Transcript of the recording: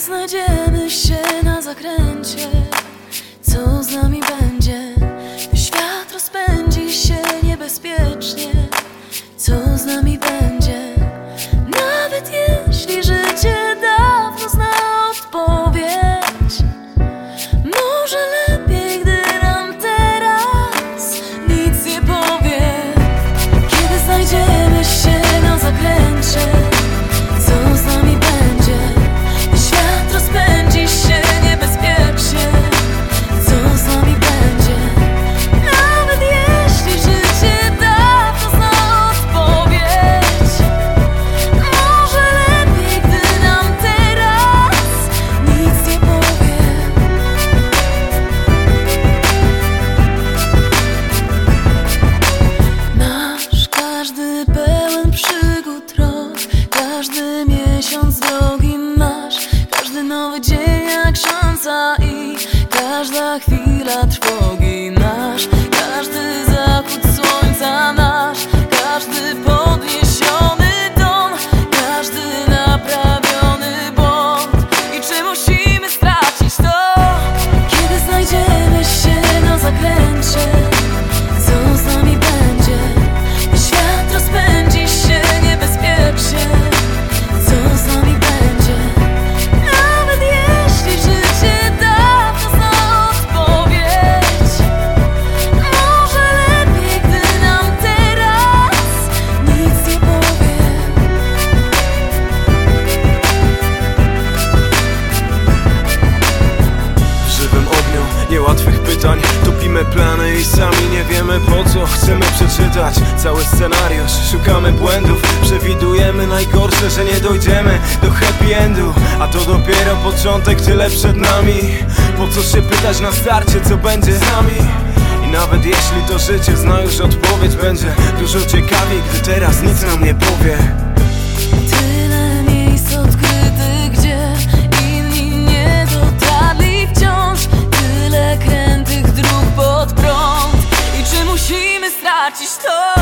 Znajdziemy się na zakręcie Co z nami będzie? Każdy pełen przygód rok Każdy miesiąc drogi nasz Każdy nowy dzień jak szansa i Każda chwila trwogi niełatwych pytań. Topimy plany i sami nie wiemy po co Chcemy przeczytać cały scenariusz. Szukamy błędów, przewidujemy najgorsze Że nie dojdziemy do happy endu. A to dopiero początek, tyle przed nami. Po co się pytać na starcie, co będzie z nami? I nawet jeśli to życie zna już odpowiedź Będzie dużo ciekawiej, gdy teraz nic nam nie powie Batistão.